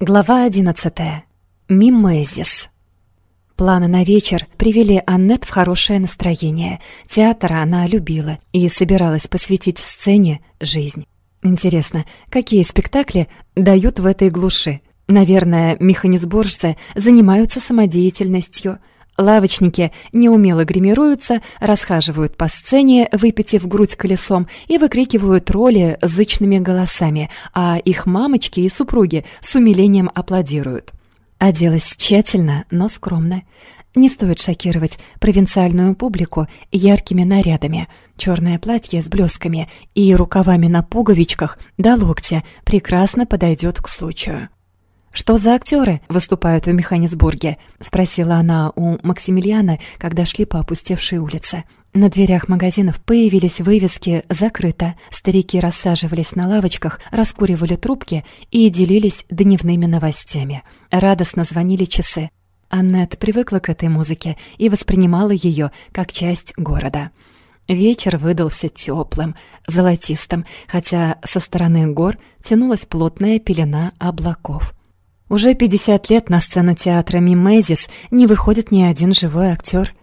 Глава одиннадцатая. Мимезис. Планы на вечер привели Аннет в хорошее настроение. Театр она любила и собиралась посвятить сцене жизнь. Интересно, какие спектакли дают в этой глуши? Наверное, механизборжцы занимаются самодеятельностью. Лавочники неумело гримируются, расхаживают по сцене, выпитив грудь колесом, и выкрикивают роли зычными голосами, а их мамочки и супруги с умилением аплодируют. Оделась тщательно, но скромно. Не стоит шокировать провинциальную публику яркими нарядами. Черное платье с блесками и рукавами на пуговичках до локтя прекрасно подойдет к случаю. «Что за актеры выступают в Механисбурге?» — спросила она у Максимилиана, когда шли по опустевшей улице. На дверях магазинов появились вывески «Закрыто». Старики рассаживались на лавочках, раскуривали трубки и делились дневными новостями. Радостно звонили часы. Аннет привыкла к этой музыке и воспринимала ее как часть города. Вечер выдался теплым, золотистым, хотя со стороны гор тянулась плотная пелена облаков. Уже 50 лет на сцену театра «Мимезис» не выходит ни один живой актер.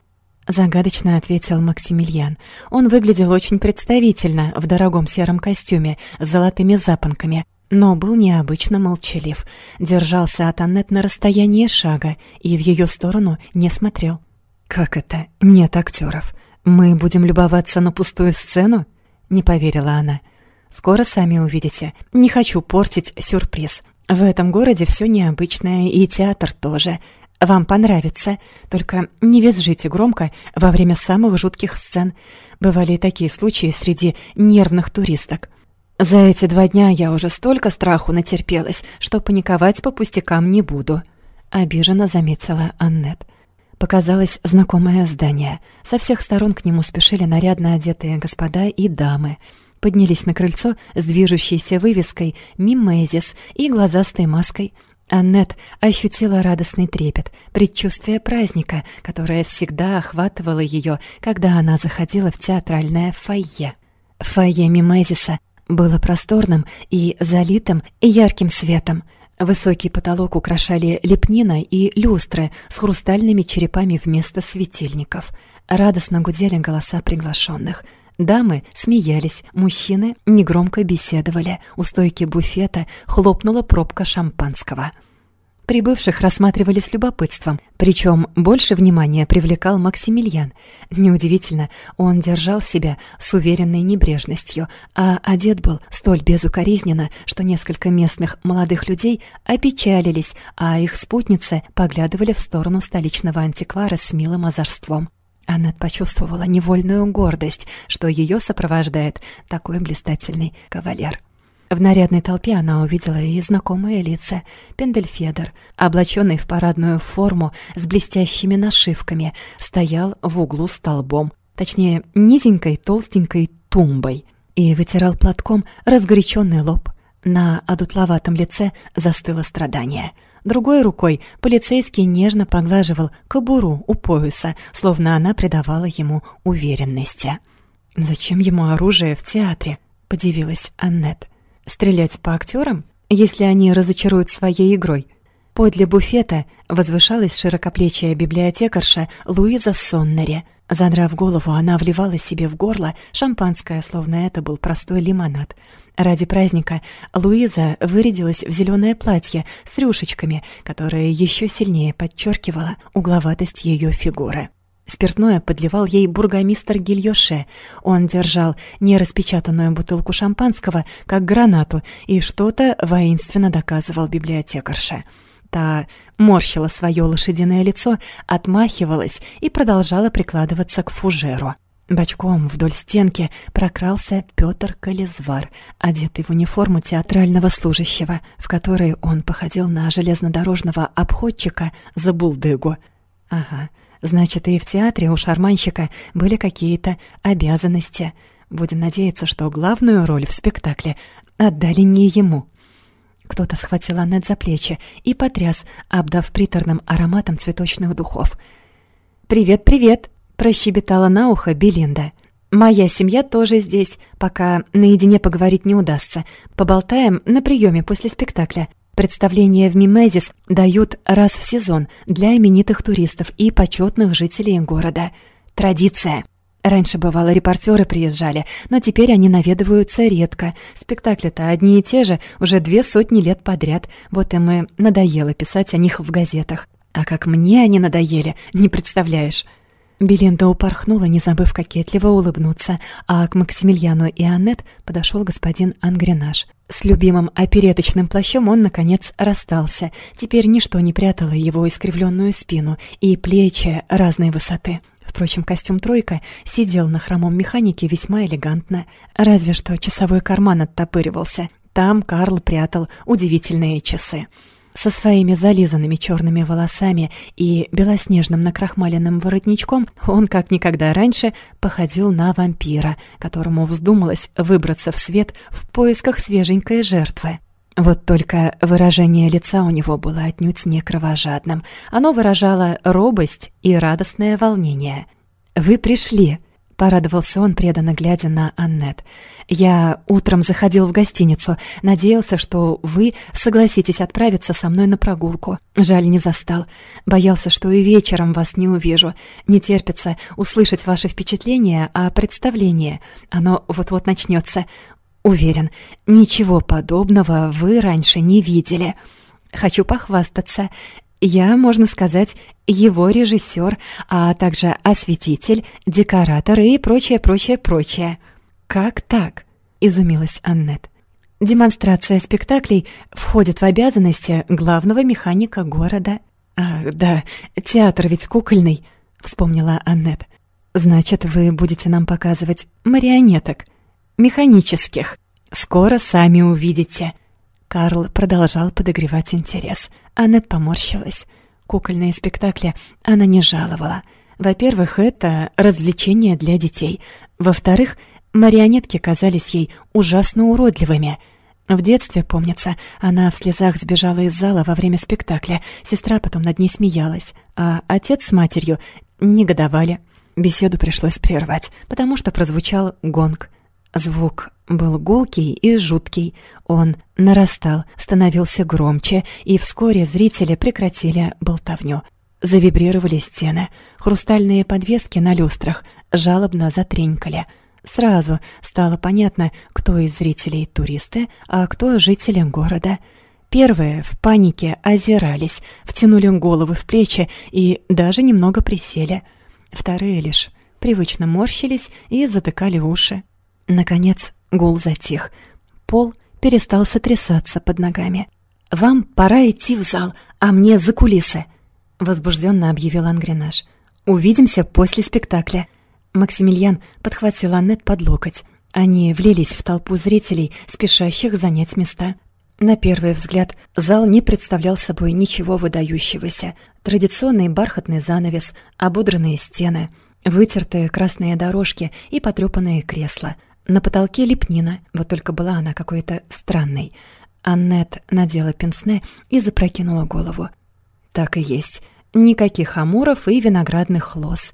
Загадочно ответил Максимилиан. Он выглядел очень представительно в дорогом сером костюме с золотыми запонками, но был необычно молчалив. Держался от Аннет на расстоянии шага и в ее сторону не смотрел. «Как это? Нет актеров. Мы будем любоваться на пустую сцену?» — не поверила она. «Скоро сами увидите. Не хочу портить сюрприз. В этом городе все необычное, и театр тоже. Вам понравится. Только не визжите громко во время самых жутких сцен. Бывали такие случаи среди нервных туристок. За эти два дня я уже столько страху натерпелась, что паниковать по пустякам не буду. Обиженно заметила Аннет. Показалось знакомое здание. Со всех сторон к нему спешили нарядно одетые господа и дамы — поднялись на крыльцо с движущейся вывеской «Мимезис» и глазастой маской. Аннет ощутила радостный трепет, предчувствие праздника, которое всегда охватывало ее, когда она заходила в театральное фойе. Фойе Мимезиса было просторным и залитым ярким светом. Высокий потолок украшали лепнина и люстры с хрустальными черепами вместо светильников. Радостно гудели голоса приглашенных — Дамы смеялись, мужчины негромко беседовали. У стойки буфета хлопнула пробка шампанского. Прибывших рассматривали с любопытством, причем больше внимания привлекал Максимилиан. Неудивительно, он держал себя с уверенной небрежностью, а одет был столь безукоризненно, что несколько местных молодых людей опечалились, а их спутницы поглядывали в сторону столичного антиквара с милым озорством. Аннет почувствовала невольную гордость, что ее сопровождает такой блистательный кавалер. В нарядной толпе она увидела и знакомые лица. Пендельфедер, облаченный в парадную форму с блестящими нашивками, стоял в углу столбом, точнее, низенькой толстенькой тумбой, и вытирал платком разгоряченный лоб. На одутловатом лице застыло страдание — Другой рукой полицейский нежно поглаживал кобуру у пояса, словно она придавала ему уверенности. «Зачем ему оружие в театре?» — подивилась Аннет. «Стрелять по актерам, если они разочаруют своей игрой?» Подле буфета возвышалась широкоплечья библиотекарша Луиза Соннери. Задрав голову, она вливала себе в горло шампанское, словно это был простой лимонад — Ради праздника Луиза вырядилась в зеленое платье с рюшечками, которое еще сильнее подчеркивало угловатость ее фигуры. Спиртное подливал ей бургомистр Гильоше. Он держал нераспечатанную бутылку шампанского, как гранату, и что-то воинственно доказывал библиотекарше. Та морщила свое лошадиное лицо, отмахивалась и продолжала прикладываться к фужеру. Бочком вдоль стенки прокрался Пётр Колезвар, одетый в униформу театрального служащего, в которой он походил на железнодорожного обходчика за булдыгу. Ага, значит, и в театре у шарманщика были какие-то обязанности. Будем надеяться, что главную роль в спектакле отдали не ему. Кто-то схватил Аннет за плечи и потряс, обдав приторным ароматом цветочных духов. «Привет, привет!» Прощебетала на ухо Белинда. «Моя семья тоже здесь, пока наедине поговорить не удастся. Поболтаем на приеме после спектакля. Представления в Мимезис дают раз в сезон для именитых туристов и почетных жителей города. Традиция. Раньше, бывало, репортеры приезжали, но теперь они наведываются редко. Спектакли-то одни и те же, уже две сотни лет подряд. Вот им и надоело писать о них в газетах. А как мне они надоели, не представляешь. Белинда упорхнула, не забыв кокетливо улыбнуться, а к Максимилиану и Аннет подошел господин Ангренаж. С любимым опереточным плащом он, наконец, расстался. Теперь ничто не прятало его искривленную спину и плечи разной высоты. Впрочем, костюм «тройка» сидел на хромом механике весьма элегантно, разве что часовой карман оттопыривался. Там Карл прятал удивительные часы. Со своими зализанными черными волосами и белоснежным накрахмаленным воротничком он, как никогда раньше, походил на вампира, которому вздумалось выбраться в свет в поисках свеженькой жертвы. Вот только выражение лица у него было отнюдь не кровожадным. Оно выражало робость и радостное волнение. «Вы пришли», — порадовался он, преданно глядя на Аннет. «Я утром заходил в гостиницу, надеялся, что вы согласитесь отправиться со мной на прогулку. Жаль, не застал. Боялся, что и вечером вас не увижу. Не терпится услышать ваши впечатления о представлении. Оно вот-вот начнется. Уверен, ничего подобного вы раньше не видели. Хочу похвастаться. Я, можно сказать, его режиссер, а также осветитель, декоратор и прочее, прочее, прочее. Как так? изумилась Аннет. Демонстрация спектаклей входит в обязанности главного механика города. Ах, да, театр ведь кукольный, вспомнила Аннет. Значит, вы будете нам показывать марионеток механических. Скоро сами увидите». Карл продолжал подогревать интерес. Аннет поморщилась. Кукольные спектакли она не жаловала. Во-первых, это развлечение для детей. Во-вторых, марионетки казались ей ужасно уродливыми. В детстве, помнится, она в слезах сбежала из зала во время спектакля. Сестра потом над ней смеялась, а отец с матерью негодовали. Беседу пришлось прервать, потому что прозвучал гонг. Звук был гулкий и жуткий. Он нарастал, становился громче, и вскоре зрители прекратили болтовню. Завибрировали стены. Хрустальные подвески на люстрах жалобно затренькали. Сразу стало понятно, кто из зрителей туристы, а кто жители города. Первые в панике озирались, втянули головы в плечи и даже немного присели. Вторые лишь привычно морщились и затыкали уши. Наконец гул затих. Пол перестал сотрясаться под ногами. «Вам пора идти в зал, а мне за кулисы», — возбужденно объявил Ангренаж. «Увидимся после спектакля». Максимилиан подхватил Аннет под локоть. Они влились в толпу зрителей, спешащих занять места. На первый взгляд зал не представлял собой ничего выдающегося. Традиционный бархатный занавес, ободранные стены, вытертые красные дорожки и потрёпанные кресла — на потолке лепнина, вот только была она какой-то странной. Аннет надела пенсне и запрокинула голову. Так и есть. Никаких амуров и виноградных лоз.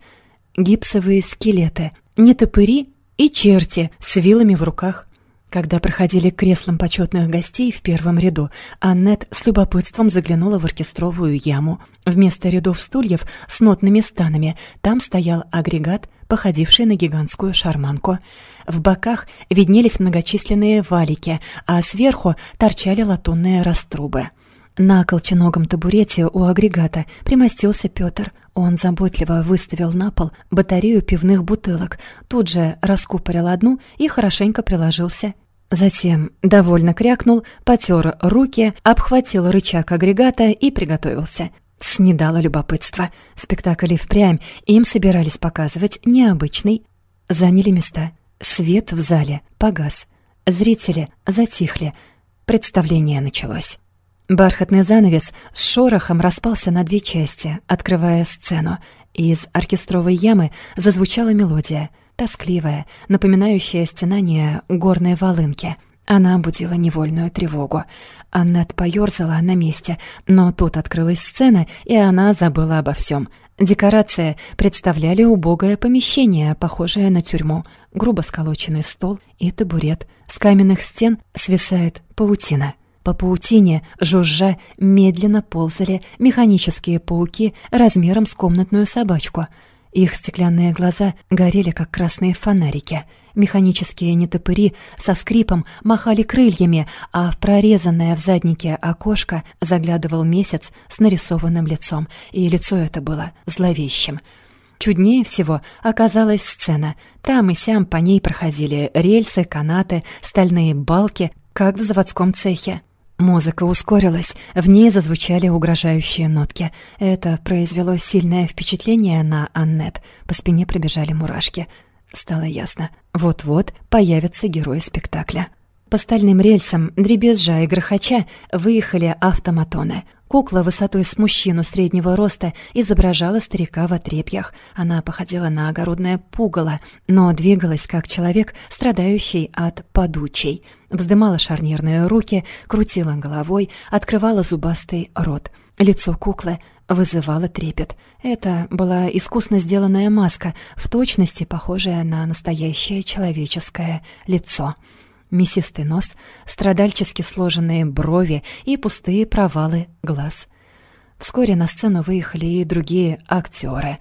Гипсовые скелеты, нетопыри и черти с вилами в руках. Когда проходили к креслам почетных гостей в первом ряду, Аннет с любопытством заглянула в оркестровую яму. Вместо рядов стульев с нотными станами там стоял агрегат, походивший на гигантскую шарманку. В боках виднелись многочисленные валики, а сверху торчали латунные раструбы. На колченогом табурете у агрегата примостился Пётр. Он заботливо выставил на пол батарею пивных бутылок, тут же раскупорил одну и хорошенько приложился. Затем довольно крякнул, потер руки, обхватил рычаг агрегата и приготовился. Снедало любопытство. Спектакль и впрямь им собирались показывать необычный. Заняли места. Свет в зале погас. Зрители затихли. Представление началось. Бархатный занавес с шорохом распался на две части, открывая сцену. Из оркестровой ямы зазвучала мелодия — тоскливая, напоминающая стенание горной волынки. Она будила невольную тревогу. Аннет поёрзала на месте, но тут открылась сцена, и она забыла обо всем. Декорации представляли убогое помещение, похожее на тюрьму. Грубо сколоченный стол и табурет. С каменных стен свисает паутина. По паутине, жужжа, медленно ползали механические пауки размером с комнатную собачку. Их стеклянные глаза горели, как красные фонарики. Механические нетопыри со скрипом махали крыльями, а в прорезанное в заднике окошко заглядывал месяц с нарисованным лицом, и лицо это было зловещим. Чуднее всего оказалась сцена. Там и сям по ней проходили рельсы, канаты, стальные балки, как в заводском цехе. Музыка ускорилась, в ней зазвучали угрожающие нотки. Это произвело сильное впечатление на Аннет. По спине пробежали мурашки. Стало ясно, вот-вот появится герой спектакля. По стальным рельсам, дребезжа и грохоча, выехали автоматоны — Кукла высотой с мужчину среднего роста изображала старика в отрепьях. Она походила на огородное пугало, но двигалась как человек, страдающий от подучей. Вздымала шарнирные руки, крутила головой, открывала зубастый рот. Лицо куклы вызывало трепет. Это была искусно сделанная маска, в точности похожая на настоящее человеческое лицо мясистый нос, страдальчески сложенные брови и пустые провалы глаз. Вскоре на сцену выехали и другие актеры.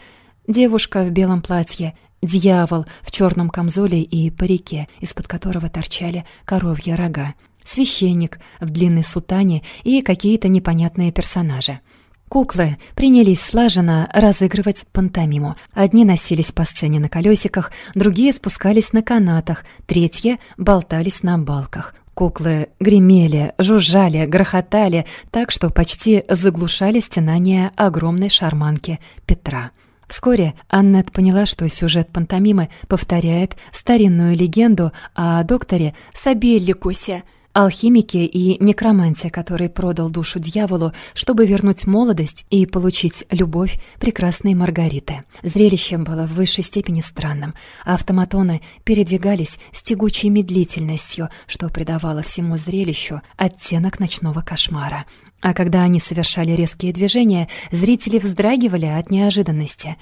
Девушка в белом платье, дьявол в черном камзоле и парике, из-под которого торчали коровья рога, священник в длинной сутане и какие-то непонятные персонажи — Куклы принялись слаженно разыгрывать пантомиму. Одни носились по сцене на колесиках, другие спускались на канатах, третьи болтались на балках. Куклы гремели, жужжали, грохотали, так что почти заглушали стенание огромной шарманки Петра. Вскоре Аннет поняла, что сюжет пантомимы повторяет старинную легенду о докторе Сабелликусе — алхимике и некроманте, который продал душу дьяволу, чтобы вернуть молодость и получить любовь прекрасной Маргариты. Зрелище было в высшей степени странным. Автоматоны передвигались с тягучей медлительностью, что придавало всему зрелищу оттенок ночного кошмара. А когда они совершали резкие движения, зрители вздрагивали от неожиданности.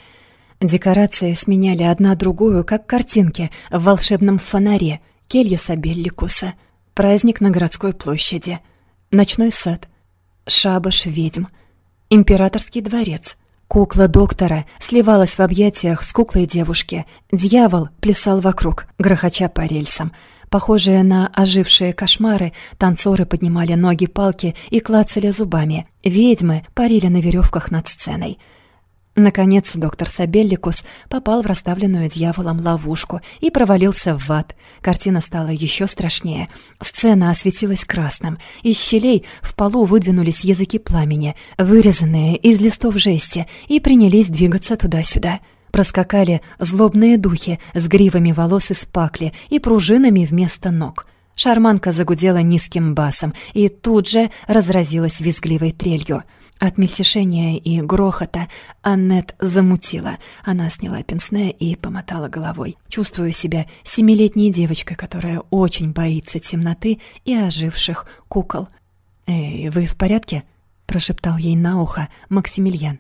Декорации сменяли одна другую, как картинки в волшебном фонаре келья Сабелликуса — праздник на городской площади, ночной сад, шабаш ведьм, императорский дворец. Кукла доктора сливалась в объятиях с куклой девушки. Дьявол плясал вокруг, грохоча по рельсам. Похожие на ожившие кошмары, танцоры поднимали ноги-палки и клацали зубами. Ведьмы парили на веревках над сценой. Наконец доктор Сабелликус попал в расставленную дьяволом ловушку и провалился в ад. Картина стала еще страшнее. Сцена осветилась красным. Из щелей в полу выдвинулись языки пламени, вырезанные из листов жести, и принялись двигаться туда-сюда. Проскакали злобные духи с гривами волос из пакли и пружинами вместо ног. Шарманка загудела низким басом и тут же разразилась визгливой трелью — от мельтешения и грохота Аннет замутила. Она сняла пенсне и помотала головой. Чувствую себя семилетней девочкой, которая очень боится темноты и оживших кукол. «Эй, вы в порядке?» — прошептал ей на ухо Максимилиан.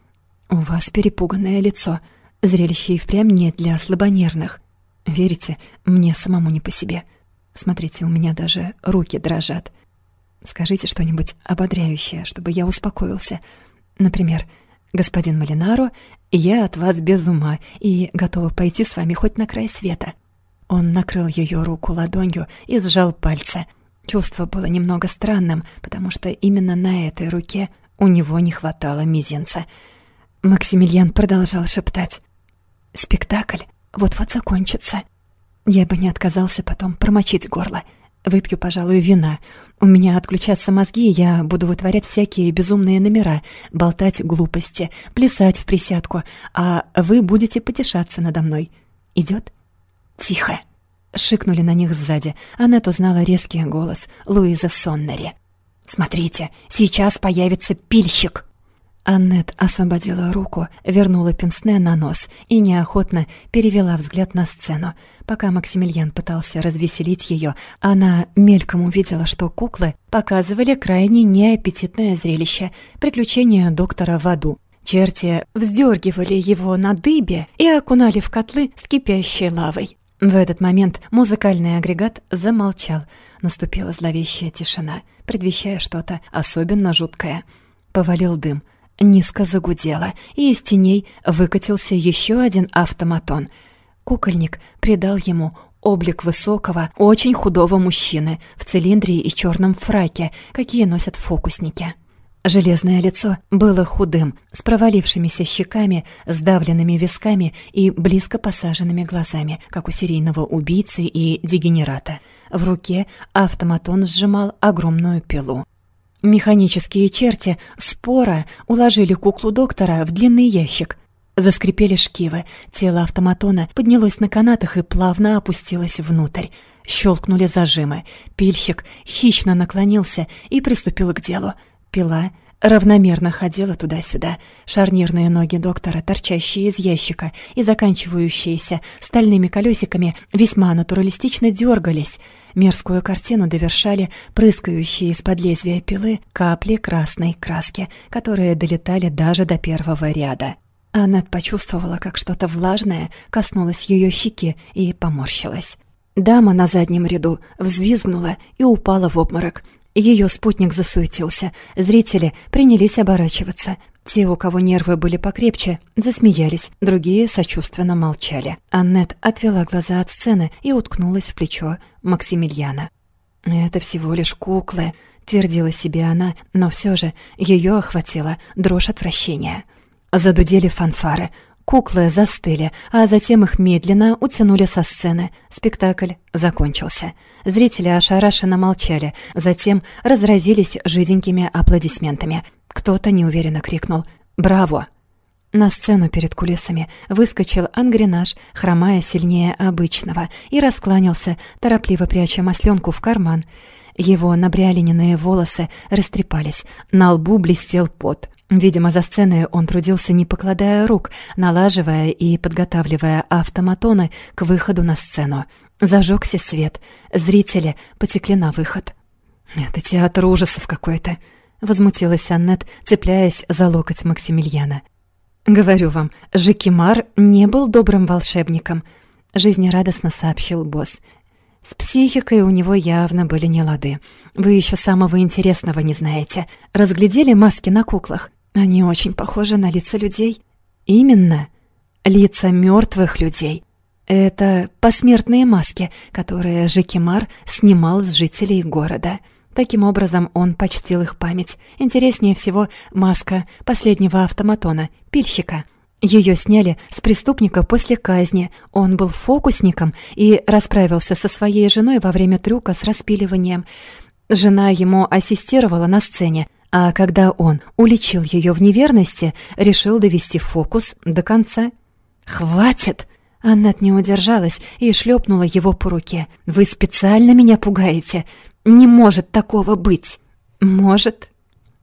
«У вас перепуганное лицо. Зрелище и впрямь нет для слабонервных. Верите, мне самому не по себе. Смотрите, у меня даже руки дрожат. Скажите что-нибудь ободряющее, чтобы я успокоился. Например, «Господин Малинаро, я от вас без ума и готова пойти с вами хоть на край света». Он накрыл ее руку ладонью и сжал пальцы. Чувство было немного странным, потому что именно на этой руке у него не хватало мизинца. Максимилиан продолжал шептать. «Спектакль вот-вот закончится. Я бы не отказался потом промочить горло». Выпью, пожалуй, вина. У меня отключатся мозги, я буду вытворять всякие безумные номера, болтать глупости, плясать в присядку, а вы будете потешаться надо мной. Идет? Тихо. Шикнули на них сзади. Аннет узнала резкий голос Луиза Соннери. «Смотрите, сейчас появится пильщик!» Аннет освободила руку, вернула пенсне на нос и неохотно перевела взгляд на сцену. Пока Максимилиан пытался развеселить ее, она мельком увидела, что куклы показывали крайне неаппетитное зрелище — приключения доктора в аду. Черти вздергивали его на дыбе и окунали в котлы с кипящей лавой. В этот момент музыкальный агрегат замолчал. Наступила зловещая тишина, предвещая что-то особенно жуткое. Повалил дым. Низко загудело, и из теней выкатился еще один автоматон. Кукольник придал ему облик высокого, очень худого мужчины в цилиндре и черном фраке, какие носят фокусники. Железное лицо было худым, с провалившимися щеками, сдавленными висками и близко посаженными глазами, как у серийного убийцы и дегенерата. В руке автоматон сжимал огромную пилу. Механические черти спора уложили куклу доктора в длинный ящик. Заскрипели шкивы, тело автоматона поднялось на канатах и плавно опустилось внутрь. Щелкнули зажимы. Пильщик хищно наклонился и приступил к делу. Пила равномерно ходила туда-сюда. Шарнирные ноги доктора, торчащие из ящика и заканчивающиеся стальными колесиками, весьма натуралистично дергались. Мерзкую картину довершали прыскающие из-под лезвия пилы капли красной краски, которые долетали даже до первого ряда. Аннет почувствовала, как что-то влажное коснулось ее щеки и поморщилась. Дама на заднем ряду взвизгнула и упала в обморок. Ее спутник засуетился. Зрители принялись оборачиваться. Те, у кого нервы были покрепче, засмеялись, другие сочувственно молчали. Аннет отвела глаза от сцены и уткнулась в плечо Максимилиана. «Это всего лишь куклы», — твердила себе она, но все же ее охватила дрожь отвращения. Задудели фанфары — Куклы застыли, а затем их медленно утянули со сцены. Спектакль закончился. Зрители ошарашенно молчали, затем разразились жиденькими аплодисментами. Кто-то неуверенно крикнул «Браво!». На сцену перед кулисами выскочил ангренаж, хромая сильнее обычного, и раскланялся, торопливо пряча масленку в карман. Его набрялененные волосы растрепались, на лбу блестел пот. Видимо, за сценой он трудился, не покладая рук, налаживая и подготавливая автоматоны к выходу на сцену. Зажегся свет. Зрители потекли на выход. «Это театр ужасов какой-то», — возмутилась Аннет, цепляясь за локоть Максимилиана. «Говорю вам, Жикимар не был добрым волшебником», — жизнерадостно сообщил босс. «С психикой у него явно были нелады. Вы еще самого интересного не знаете. Разглядели маски на куклах? Они очень похожи на лица людей. Именно, лица мертвых людей. Это посмертные маски, которые Жекимар снимал с жителей города. Таким образом, он почтил их память. Интереснее всего маска последнего автоматона, пильщика. Ее сняли с преступника после казни. Он был фокусником и расправился со своей женой во время трюка с распиливанием. Жена ему ассистировала на сцене – а когда он уличил ее в неверности, решил довести фокус до конца. «Хватит!» Аннет не удержалась и шлепнула его по руке. «Вы специально меня пугаете? Не может такого быть!» «Может»,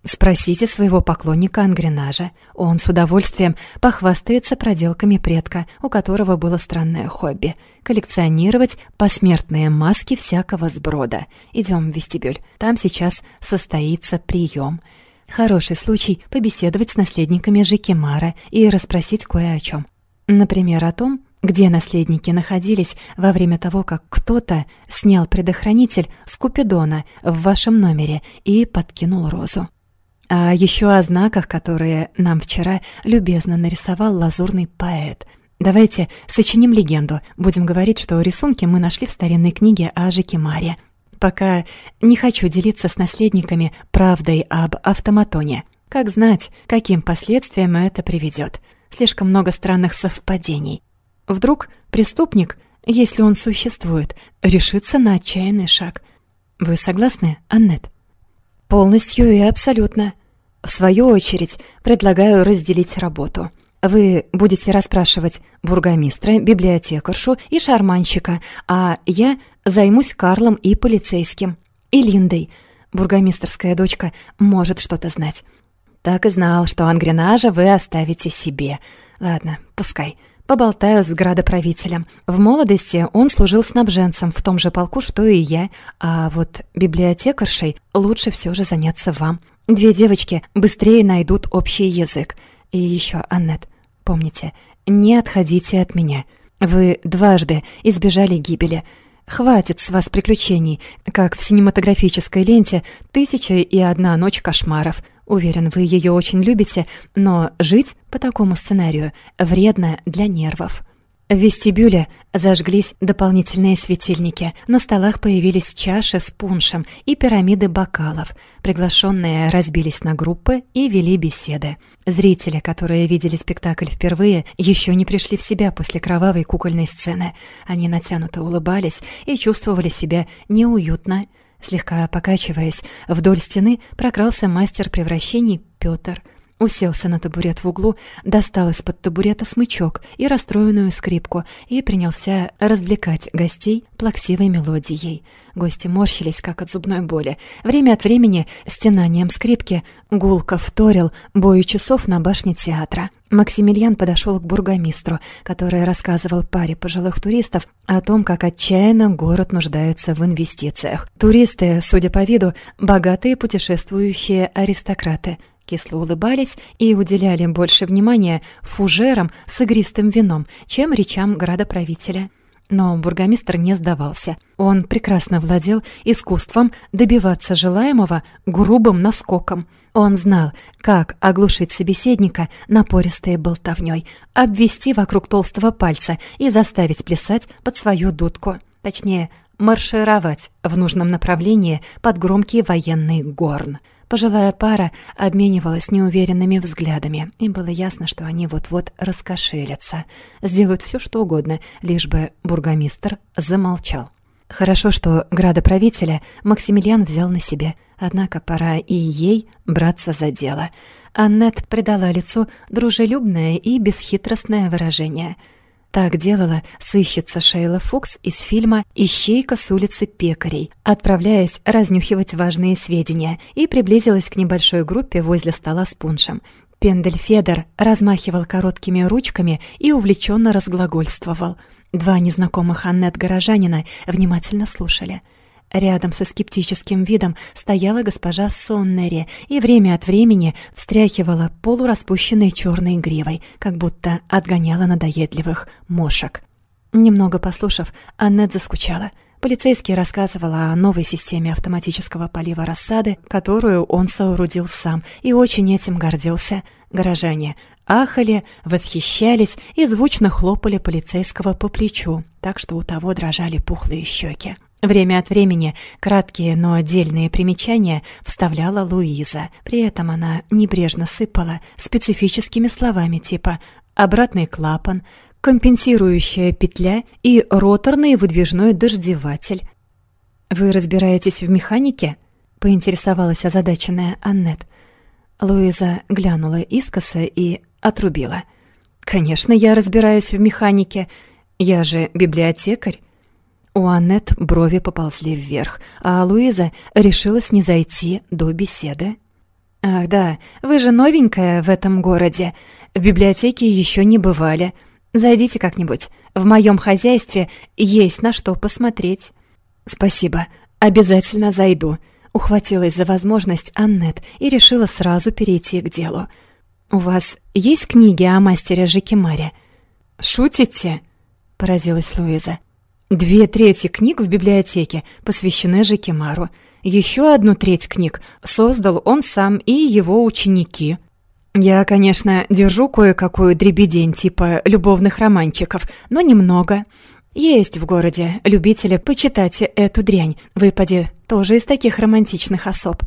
Спросите своего поклонника Ангренажа. Он с удовольствием похвастается проделками предка, у которого было странное хобби — коллекционировать посмертные маски всякого сброда. Идем в вестибюль. Там сейчас состоится прием. Хороший случай побеседовать с наследниками Жикимара и расспросить кое о чем. Например, о том, где наследники находились во время того, как кто-то снял предохранитель с Купидона в вашем номере и подкинул розу. А еще о знаках, которые нам вчера любезно нарисовал лазурный поэт. Давайте сочиним легенду. Будем говорить, что рисунки мы нашли в старинной книге о Жикимаре. Пока не хочу делиться с наследниками правдой об автоматоне. Как знать, каким последствиям это приведет. Слишком много странных совпадений. Вдруг преступник, если он существует, решится на отчаянный шаг. Вы согласны, Аннет? Полностью и абсолютно. В свою очередь, предлагаю разделить работу. Вы будете расспрашивать бургомистра, библиотекаршу и шарманщика, а я займусь Карлом и полицейским. И Линдой. Бургомистрская дочка может что-то знать. Так и знал, что ангренажа вы оставите себе. Ладно, пускай. Поболтаю с градоправителем. В молодости он служил снабженцем в том же полку, что и я, а вот библиотекаршей лучше все же заняться вам. Две девочки быстрее найдут общий язык. И еще, Аннет, помните, не отходите от меня. Вы дважды избежали гибели. Хватит с вас приключений, как в синематографической ленте «Тысяча и одна ночь кошмаров». Уверен, вы ее очень любите, но жить по такому сценарию вредно для нервов. В вестибюле зажглись дополнительные светильники, на столах появились чаши с пуншем и пирамиды бокалов. Приглашенные разбились на группы и вели беседы. Зрители, которые видели спектакль впервые, еще не пришли в себя после кровавой кукольной сцены. Они натянуто улыбались и чувствовали себя неуютно. Слегка покачиваясь, вдоль стены прокрался мастер превращений Пётр – Уселся на табурет в углу, достал из-под табурета смычок и расстроенную скрипку и принялся развлекать гостей плаксивой мелодией. Гости морщились, как от зубной боли. Время от времени стенанием скрипки гулко вторил бою часов на башне театра. Максимилиан подошел к бургомистру, который рассказывал паре пожилых туристов о том, как отчаянно город нуждается в инвестициях. Туристы, судя по виду, богатые путешествующие аристократы – кисло улыбались и уделяли больше внимания фужерам с игристым вином, чем речам градоправителя. Но бургомистр не сдавался. Он прекрасно владел искусством добиваться желаемого грубым наскоком. Он знал, как оглушить собеседника напористой болтовнёй, обвести вокруг толстого пальца и заставить плясать под свою дудку. Точнее, маршировать в нужном направлении под громкий военный горн — Пожилая пара обменивалась неуверенными взглядами, и было ясно, что они вот-вот раскошелятся, сделают все, что угодно, лишь бы бургомистр замолчал. Хорошо, что градоправителя Максимилиан взял на себя, однако пора и ей браться за дело. Аннет придала лицу дружелюбное и бесхитростное выражение — так делала сыщица Шейла Фокс из фильма «Ищейка с улицы пекарей», отправляясь разнюхивать важные сведения, и приблизилась к небольшой группе возле стола с пуншем. Пендель Федор размахивал короткими ручками и увлеченно разглагольствовал. Два незнакомых Аннет горожанина внимательно слушали — Рядом со скептическим видом стояла госпожа Соннери и время от времени встряхивала полураспущенной черной гривой, как будто отгоняла надоедливых мошек. Немного послушав, Аннет заскучала. Полицейский рассказывал о новой системе автоматического полива рассады, которую он соорудил сам, и очень этим гордился. Горожане ахали, восхищались и звучно хлопали полицейского по плечу, так что у того дрожали пухлые щеки. Время от времени краткие, но отдельные примечания вставляла Луиза. При этом она небрежно сыпала специфическими словами типа «обратный клапан», «компенсирующая петля» и «роторный выдвижной дождеватель». «Вы разбираетесь в механике?» — поинтересовалась озадаченная Аннет. Луиза глянула искоса и отрубила. «Конечно, я разбираюсь в механике. Я же библиотекарь. У Аннет брови поползли вверх, а Луиза решилась не зайти до беседы. «Ах да, вы же новенькая в этом городе. В библиотеке еще не бывали. Зайдите как-нибудь. В моем хозяйстве есть на что посмотреть». «Спасибо, обязательно зайду», — ухватилась за возможность Аннет и решила сразу перейти к делу. «У вас есть книги о мастере Жикимаре?» «Шутите?» — поразилась Луиза. Две трети книг в библиотеке посвящены Жекимару. Еще одну треть книг создал он сам и его ученики. Я, конечно, держу кое-какую дребедень типа любовных романчиков, но немного. Есть в городе любители почитать эту дрянь. Выпади тоже из таких романтичных особ.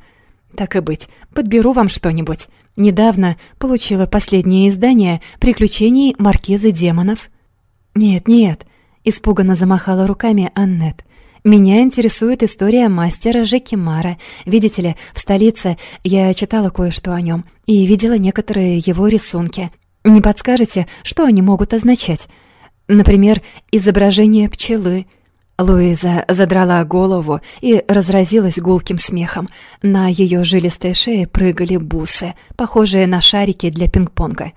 Так и быть, подберу вам что-нибудь. Недавно получила последнее издание «Приключений маркизы демонов». Нет-нет, Испуганно замахала руками Аннет. «Меня интересует история мастера Жекимара. Видите ли, в столице я читала кое-что о нем и видела некоторые его рисунки. Не подскажете, что они могут означать? Например, изображение пчелы». Луиза задрала голову и разразилась гулким смехом. На ее жилистой шее прыгали бусы, похожие на шарики для пинг-понга.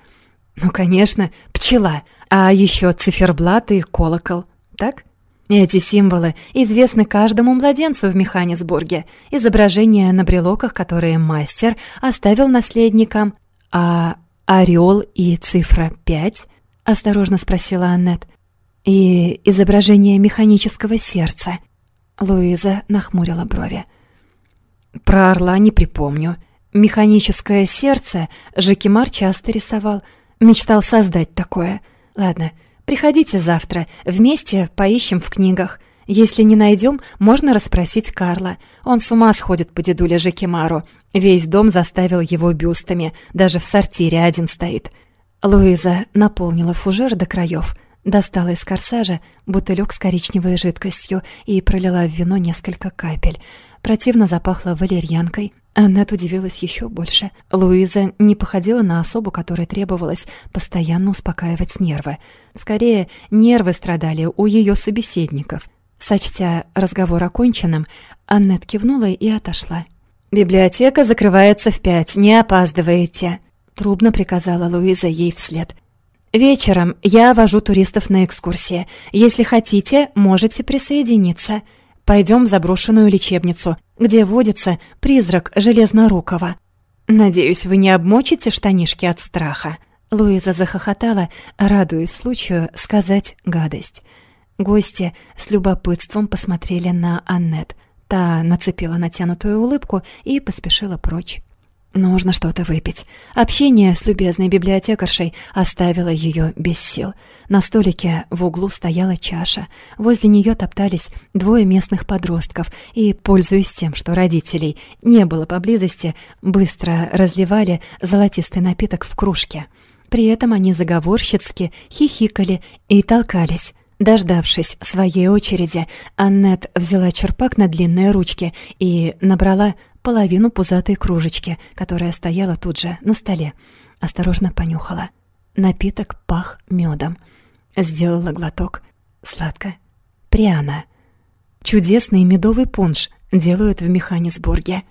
«Ну, конечно, пчела!» А еще циферблат и колокол, так? Эти символы известны каждому младенцу в Механисбурге. Изображения на брелоках, которые мастер оставил наследникам. А орел и цифра 5? Осторожно спросила Аннет. И изображение механического сердца. Луиза нахмурила брови. Про орла не припомню. Механическое сердце Жакимар часто рисовал. Мечтал создать такое. Ладно, приходите завтра, вместе поищем в книгах. Если не найдем, можно расспросить Карла. Он с ума сходит по дедуле Жакимару. Весь дом заставил его бюстами, даже в сортире один стоит. Луиза наполнила фужер до краев, достала из корсажа бутылек с коричневой жидкостью и пролила в вино несколько капель. Противно запахло валерьянкой. Аннет удивилась еще больше. Луиза не походила на особу, которой требовалось постоянно успокаивать нервы. Скорее, нервы страдали у ее собеседников. Сочтя разговор оконченным, Аннет кивнула и отошла. «Библиотека закрывается в пять, не опаздываете», — трубно приказала Луиза ей вслед. «Вечером я вожу туристов на экскурсии. Если хотите, можете присоединиться. Пойдем в заброшенную лечебницу, где водится призрак Железнорукова. Надеюсь, вы не обмочите штанишки от страха». Луиза захохотала, радуясь случаю сказать гадость. Гости с любопытством посмотрели на Аннет. Та нацепила натянутую улыбку и поспешила прочь. Нужно что-то выпить. Общение с любезной библиотекаршей оставило ее без сил. На столике в углу стояла чаша. Возле нее топтались двое местных подростков и, пользуясь тем, что родителей не было поблизости, быстро разливали золотистый напиток в кружке. При этом они заговорщицки хихикали и толкались. Дождавшись своей очереди, Аннет взяла черпак на длинные ручки и набрала половину пузатой кружечки, которая стояла тут же на столе. Осторожно понюхала. Напиток пах медом. Сделала глоток. Сладко. Пряно. Чудесный медовый пунш делают в Механисбурге.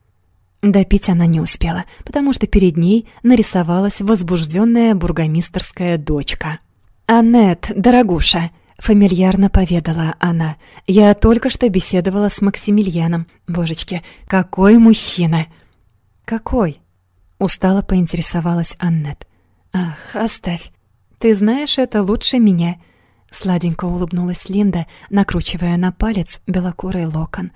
Допить она не успела, потому что перед ней нарисовалась возбужденная бургомистерская дочка. «Аннет, дорогуша!» Фамильярно поведала она. «Я только что беседовала с Максимилианом. Божечки, какой мужчина!» «Какой?» Устало поинтересовалась Аннет. «Ах, оставь. Ты знаешь это лучше меня». Сладенько улыбнулась Линда, накручивая на палец белокурый локон.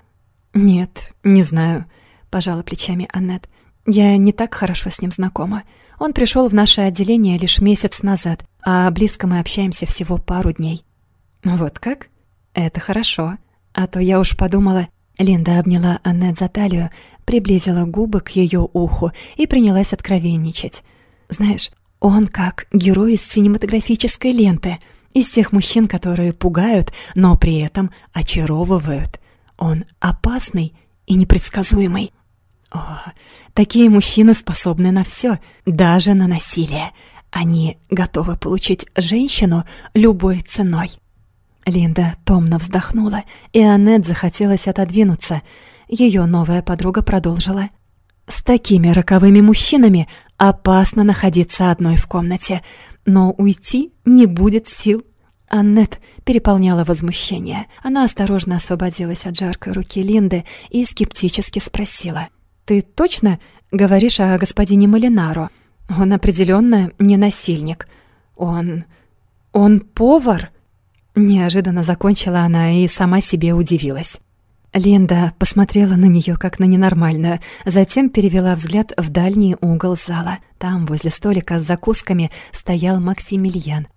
«Нет, не знаю», — пожала плечами Аннет. «Я не так хорошо с ним знакома. Он пришел в наше отделение лишь месяц назад, а близко мы общаемся всего пару дней». «Вот как? Это хорошо. А то я уж подумала...» Линда обняла Аннет за талию, приблизила губы к ее уху и принялась откровенничать. «Знаешь, он как герой из синематографической ленты, из тех мужчин, которые пугают, но при этом очаровывают. Он опасный и непредсказуемый. О, такие мужчины способны на все, даже на насилие. Они готовы получить женщину любой ценой. Линда томно вздохнула, и Аннет захотелось отодвинуться. Ее новая подруга продолжила. «С такими роковыми мужчинами опасно находиться одной в комнате, но уйти не будет сил». Аннет переполняла возмущение. Она осторожно освободилась от жаркой руки Линды и скептически спросила. «Ты точно говоришь о господине Малинаро? Он определенно не насильник. Он... он повар?» Неожиданно закончила она и сама себе удивилась. Линда посмотрела на нее как на ненормальную, затем перевела взгляд в дальний угол зала. Там, возле столика с закусками, стоял Максимилиан.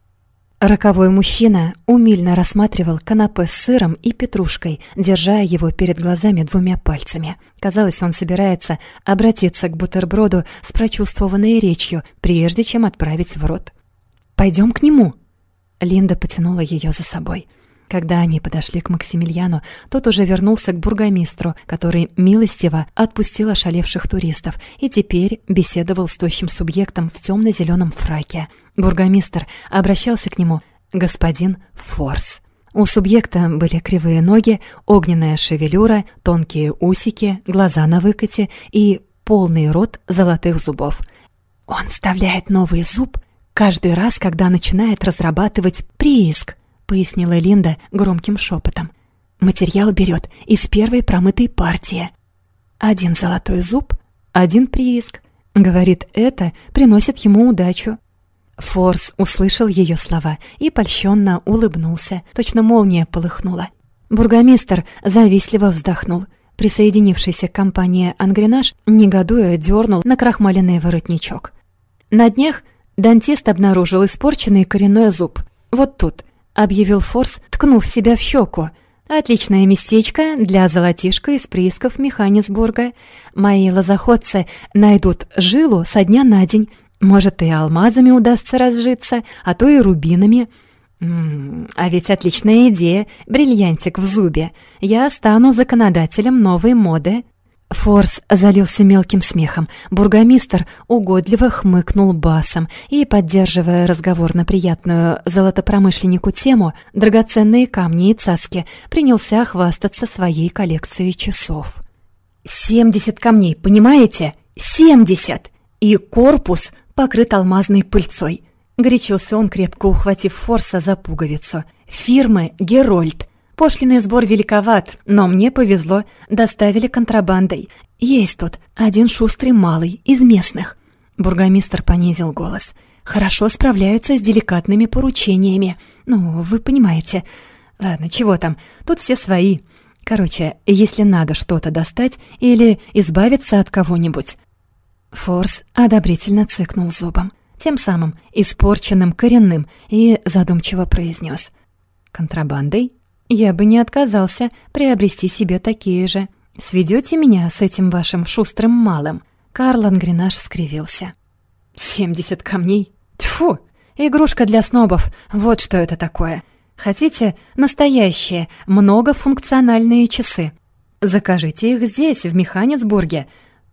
Роковой мужчина умильно рассматривал канапе с сыром и петрушкой, держа его перед глазами двумя пальцами. Казалось, он собирается обратиться к бутерброду с прочувствованной речью, прежде чем отправить в рот. «Пойдем к нему», Линда потянула ее за собой. Когда они подошли к Максимилиану, тот уже вернулся к бургомистру, который милостиво отпустил ошалевших туристов и теперь беседовал с тощим субъектом в темно-зеленом фраке. Бургомистр обращался к нему «господин Форс». У субъекта были кривые ноги, огненная шевелюра, тонкие усики, глаза на выкате и полный рот золотых зубов. «Он вставляет новый зуб каждый раз, когда начинает разрабатывать прииск», — пояснила Линда громким шепотом. «Материал берет из первой промытой партии. Один золотой зуб, один прииск. Говорит, это приносит ему удачу». Форс услышал ее слова и польщенно улыбнулся, точно молния полыхнула. Бургомистр завистливо вздохнул. Присоединившийся к компании Ангренаж, негодуя, дернул на крахмаленный воротничок. На днях дантист обнаружил испорченный коренной зуб. «Вот тут», — объявил Форс, ткнув себя в щеку. «Отличное местечко для золотишка из приисков Механисбурга. Мои лозоходцы найдут жилу со дня на день, может, и алмазами удастся разжиться, а то и рубинами. М -м, а ведь отличная идея, бриллиантик в зубе. Я стану законодателем новой моды. Форс залился мелким смехом. Бургомистр угодливо хмыкнул басом и, поддерживая разговор на приятную золотопромышленнику тему «Драгоценные камни и цаски», принялся хвастаться своей коллекцией часов. «Семьдесят камней, понимаете? Семьдесят! И корпус покрыт алмазной пыльцой. Горячился он, крепко ухватив Форса за пуговицу. «Фирмы Герольд. Пошлиный сбор великоват, но мне повезло, доставили контрабандой. Есть тут один шустрый малый из местных». Бургомистр понизил голос. «Хорошо справляются с деликатными поручениями. Ну, вы понимаете. Ладно, чего там, тут все свои. Короче, если надо что-то достать или избавиться от кого-нибудь, Форс одобрительно цыкнул зубом, тем самым испорченным коренным, и задумчиво произнес. «Контрабандой? Я бы не отказался приобрести себе такие же. Сведете меня с этим вашим шустрым малым?» Карл Ангренаж скривился. «Семьдесят камней? Тьфу! Игрушка для снобов, вот что это такое. Хотите настоящие, многофункциональные часы? Закажите их здесь, в Механисбурге.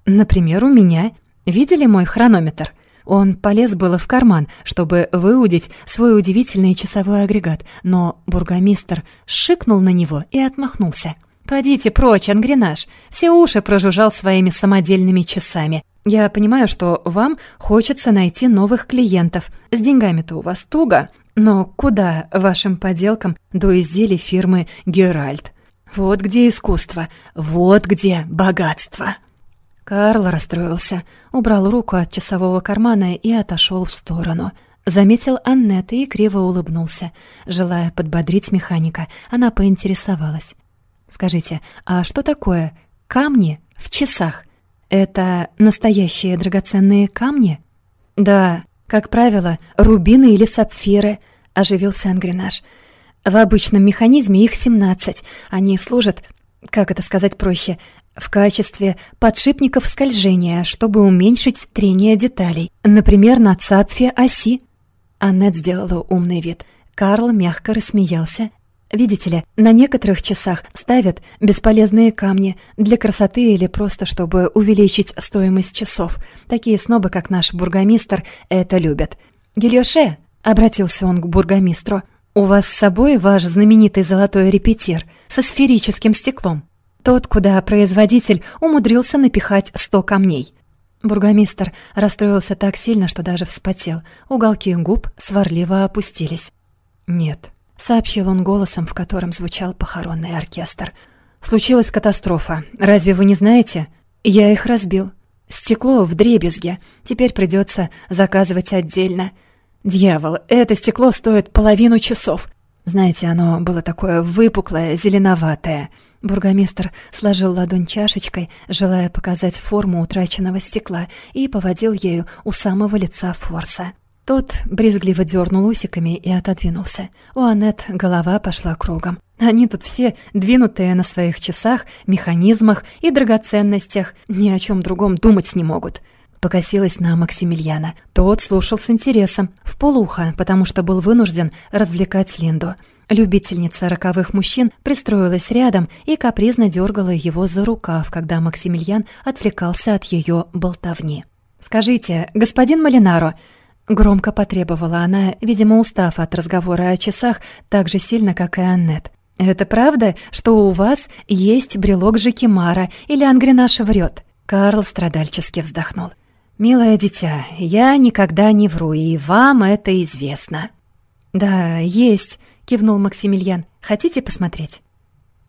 Например, у меня — Видели мой хронометр? Он полез было в карман, чтобы выудить свой удивительный часовой агрегат, но бургомистр шикнул на него и отмахнулся. «Подите прочь, ангренаж! Все уши прожужжал своими самодельными часами. Я понимаю, что вам хочется найти новых клиентов. С деньгами-то у вас туго. Но куда вашим поделкам до изделий фирмы «Геральт»? Вот где искусство, вот где богатство!» Карл расстроился, убрал руку от часового кармана и отошел в сторону. Заметил Аннет и криво улыбнулся. Желая подбодрить механика, она поинтересовалась. «Скажите, а что такое камни в часах? Это настоящие драгоценные камни?» «Да, как правило, рубины или сапфиры», — оживился Ангренаж. «В обычном механизме их 17. Они служат, как это сказать проще, в качестве подшипников скольжения, чтобы уменьшить трение деталей, например, на цапфе оси. Аннет сделала умный вид. Карл мягко рассмеялся. Видите ли, на некоторых часах ставят бесполезные камни для красоты или просто чтобы увеличить стоимость часов. Такие снобы, как наш бургомистр, это любят. «Гильоше», — обратился он к бургомистру, — «у вас с собой ваш знаменитый золотой репетир со сферическим стеклом?» Тот, куда производитель умудрился напихать сто камней. Бургомистр расстроился так сильно, что даже вспотел. Уголки губ сварливо опустились. «Нет», — сообщил он голосом, в котором звучал похоронный оркестр. «Случилась катастрофа. Разве вы не знаете? Я их разбил. Стекло в дребезге. Теперь придется заказывать отдельно. Дьявол, это стекло стоит половину часов. Знаете, оно было такое выпуклое, зеленоватое. Бургомистр сложил ладонь чашечкой, желая показать форму утраченного стекла, и поводил ею у самого лица Форса. Тот брезгливо дернул усиками и отодвинулся. У Аннет голова пошла кругом. Они тут все двинутые на своих часах, механизмах и драгоценностях, ни о чем другом думать не могут. Покосилась на Максимилиана. Тот слушал с интересом, в полухо, потому что был вынужден развлекать Линду. Любительница роковых мужчин пристроилась рядом и капризно дергала его за рукав, когда Максимилиан отвлекался от ее болтовни. «Скажите, господин Малинаро», — громко потребовала она, видимо, устав от разговора о часах так же сильно, как и Аннет. «Это правда, что у вас есть брелок Жекимара или Ангренаш врет?» Карл страдальчески вздохнул. «Милое дитя, я никогда не вру, и вам это известно». «Да, есть», — кивнул Максимилиан. «Хотите посмотреть?»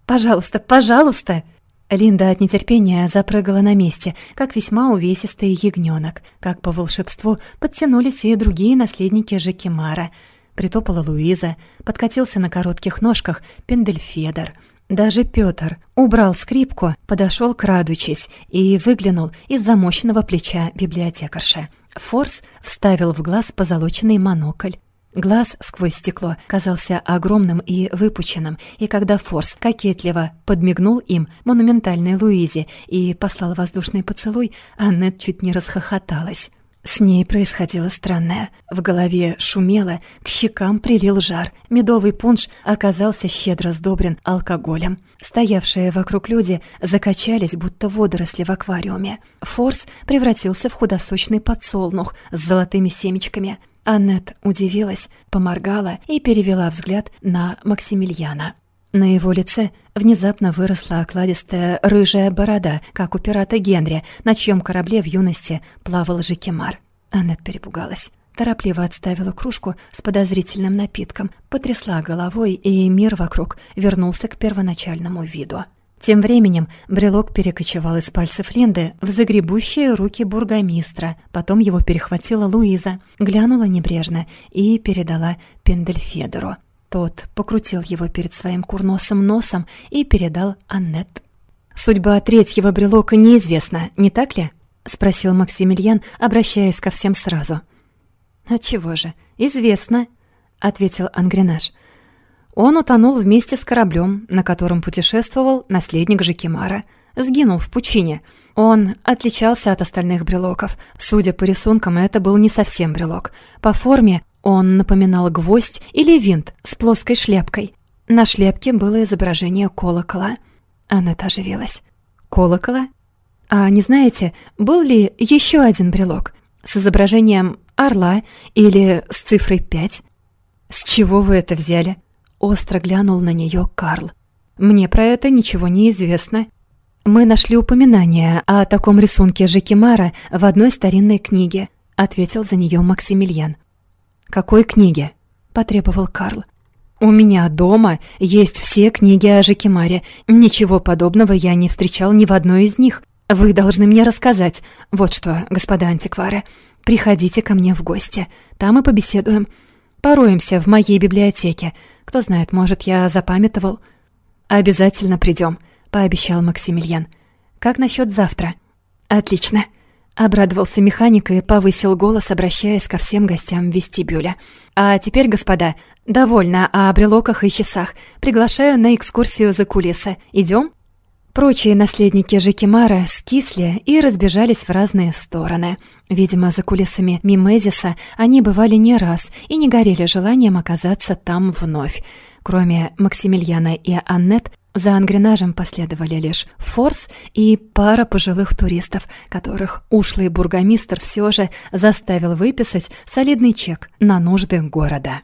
«Пожалуйста, пожалуйста!» Линда от нетерпения запрыгала на месте, как весьма увесистый ягнёнок. Как по волшебству подтянулись и другие наследники Жекимара. Притопала Луиза, подкатился на коротких ножках Пендельфедер. Даже Пётр убрал скрипку, подошёл крадучись и выглянул из замощенного плеча библиотекарши. Форс вставил в глаз позолоченный монокль. Глаз сквозь стекло казался огромным и выпученным, и когда Форс кокетливо подмигнул им монументальной Луизе и послал воздушный поцелуй, Аннет чуть не расхохоталась. С ней происходило странное. В голове шумело, к щекам прилил жар. Медовый пунш оказался щедро сдобрен алкоголем. Стоявшие вокруг люди закачались, будто водоросли в аквариуме. Форс превратился в худосочный подсолнух с золотыми семечками — Аннет удивилась, поморгала и перевела взгляд на Максимилиана. На его лице внезапно выросла окладистая рыжая борода, как у пирата Генри, на чьем корабле в юности плавал Жикемар. Аннет перепугалась. Торопливо отставила кружку с подозрительным напитком, потрясла головой, и мир вокруг вернулся к первоначальному виду. Тем временем брелок перекочевал из пальцев Линды в загребущие руки бургомистра. Потом его перехватила Луиза, глянула небрежно и передала Пендельфедеру. Тот покрутил его перед своим курносым носом и передал Аннет. «Судьба третьего брелока неизвестна, не так ли?» — спросил Максимилиан, обращаясь ко всем сразу. «Отчего же? Известно», — ответил Ангренаж. Он утонул вместе с кораблем, на котором путешествовал наследник Жикимара. Сгинул в пучине. Он отличался от остальных брелоков. Судя по рисункам, это был не совсем брелок. По форме он напоминал гвоздь или винт с плоской шляпкой. На шляпке было изображение колокола. Аннет оживилась. «Колокола? А не знаете, был ли еще один брелок с изображением орла или с цифрой 5? С чего вы это взяли?» Остро глянул на нее Карл. «Мне про это ничего не известно. Мы нашли упоминание о таком рисунке Жекимара в одной старинной книге», ответил за нее Максимилиан. «Какой книге?» – потребовал Карл. «У меня дома есть все книги о Жекимаре. Ничего подобного я не встречал ни в одной из них. Вы должны мне рассказать. Вот что, господа антиквары, приходите ко мне в гости. Там и побеседуем. Пороемся в моей библиотеке. Кто знает, может, я запамятовал. Обязательно придем, пообещал Максимилиан. Как насчет завтра? Отлично. Обрадовался механик и повысил голос, обращаясь ко всем гостям вестибюля. «А теперь, господа, довольно о брелоках и часах. Приглашаю на экскурсию за кулисы. Идем?» Прочие наследники Жекимара скисли и разбежались в разные стороны. Видимо, за кулисами Мимезиса они бывали не раз и не горели желанием оказаться там вновь. Кроме Максимилиана и Аннет, за ангренажем последовали лишь Форс и пара пожилых туристов, которых ушлый бургомистр все же заставил выписать солидный чек на нужды города.